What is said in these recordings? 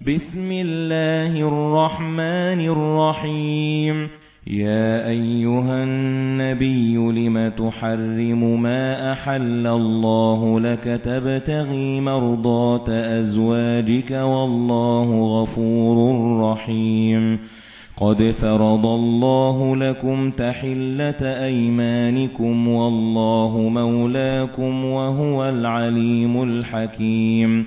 بِسْمِ اللَّهِ الرَّحْمَنِ الرَّحِيمِ. يَا أَيُّهَا النَّبِيُّ لِمَ تُحَرِّمُ مَا أَحَلَّ اللَّهُ لَكَ تَبْتَغِي مَرْضَاتَ أَزْوَاجِكَ وَاللَّهُ غَفُورٌ رَّحِيمٌ. قَدْ فَرَضَ اللَّهُ لَكُمْ تَحِلَّةَ أَيْمَانِكُمْ وَاللَّهُ مَوْلَاكُمْ وَهُوَ الْعَلِيمُ الْحَكِيمُ.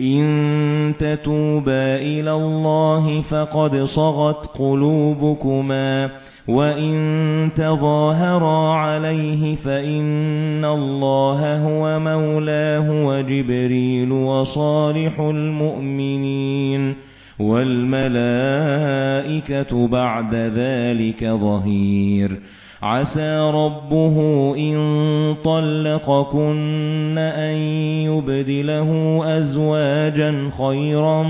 إِن تَتُوبَا إِلَى اللَّهِ فَقَدْ صَغَتْ قُلُوبُكُمَا وَإِن تَظَاهَرَا عَلَيْهِ فَإِنَّ اللَّهَ هُوَ مَوْلَاهُ وَجِبْرِيلُ وَصَالِحُ الْمُؤْمِنِينَ وَالْمَلَائِكَةُ بَعْدَ ذَلِكَ ظَهِيرٌ عَسَى رَبُّهُ إِن طَلَّقَكُنَّ أَن يُبْدِلَهُ أَزْوَاجًا خَيْرًا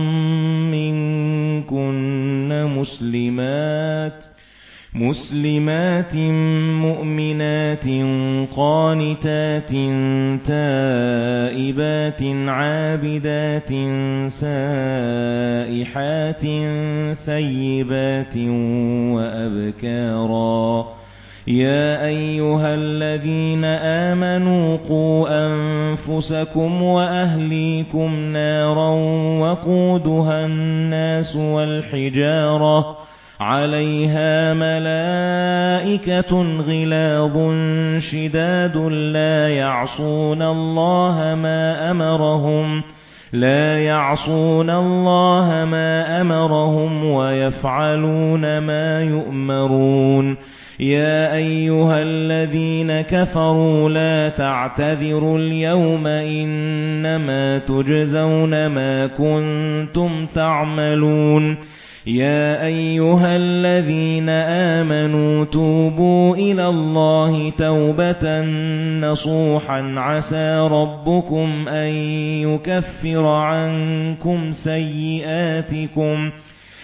مِنكُنَّ مُسْلِمَاتٍ مُسْلِمَاتٍ مُؤْمِنَاتٍ قَانِتَاتٍ تَائِبَاتٍ عَابِدَاتٍ سَائِحَاتٍ ثَيِّبَاتٍ وَأَبْكَارًا يَا أَيُّهَا الَّذِينَ آمَنُوا قُوا أَنفُسَكُمْ وَأَهْلِيكُمْ نَارًا وَقُودُهَا النَّاسُ وَالْحِجَارَةُ عَلَيْهَا مَلَائِكَةٌ غِلَاظٌ شِدَادٌ لَّا يَعْصُونَ اللَّهَ مَا أَمَرَهُمْ لا يعصون الله ما أمرهم ويفعلون ما يؤمرون يا أيها الذين كفروا لا تعتذروا اليوم إنما تجزون ما كنتم تعملون. يا أيها الذين آمنوا توبوا إلى الله توبة نصوحا. عسى ربكم أن يكفر عنكم سيئاتكم.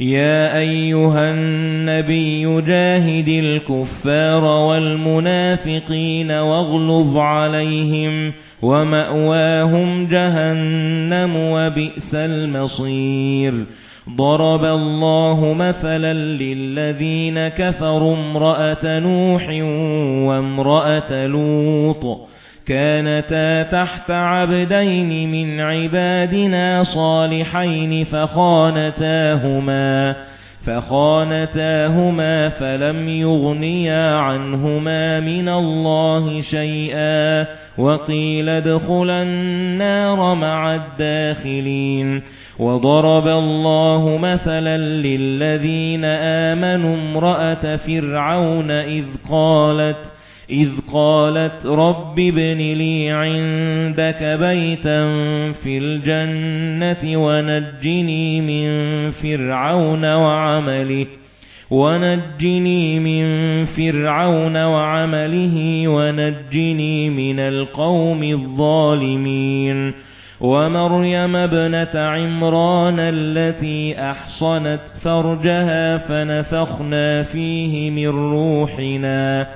يَا أَيُّهَا النَّبِيُّ جَاهِدِ الْكُفَّارَ وَالْمُنَافِقِينَ وَاغْلُظْ عَلَيْهِمْ وَمَأْوَاهُمْ جَهَنَّمُ وَبِئْسَ الْمَصِيرُ. ضَرَبَ اللَّهُ مَثَلًا لِّلَّذِينَ كَفَرُوا امْرَأَتَ نُوحٍ وَامْرَأَتَ لُوطٍ. كانتا تحت عبدين من عبادنا صالحين فخانتاهما فخانتاهما فلم يغنيا عنهما من الله شيئا وقيل ادخلا النار مع الداخلين. وضرب الله مثلا للذين آمنوا امرأة فرعون إذ قالت إِذْ قَالَتْ رَبِّ ابْنِ لِي عِندَكَ بَيْتًا فِي الْجَنَّةِ وَنَجِّنِي مِنْ فِرْعَوْنَ وَعَمَلِهِ وَنَجِّنِي مِنْ فِرْعَوْنَ وَعَمَلِهِ وَنَجِّنِي مِنَ الْقَوْمِ الظَّالِمِينَ. وَمَرْيَمَ ابْنَةَ عِمْرَانَ الَّتِي أَحْصَنَتْ فَرْجَهَا فَنَفَخْنَا فِيهِ مِنْ رُوحِنَا.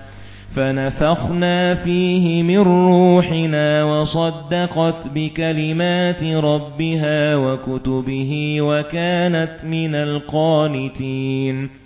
فَنَفَخْنَا فِيهِ مِن رُّوحِنَا وَصَدَّقَتْ بِكَلِمَاتِ رَبِّهَا وَكُتُبِهِ وَكَانَتْ مِنَ الْقَانِتِينَ.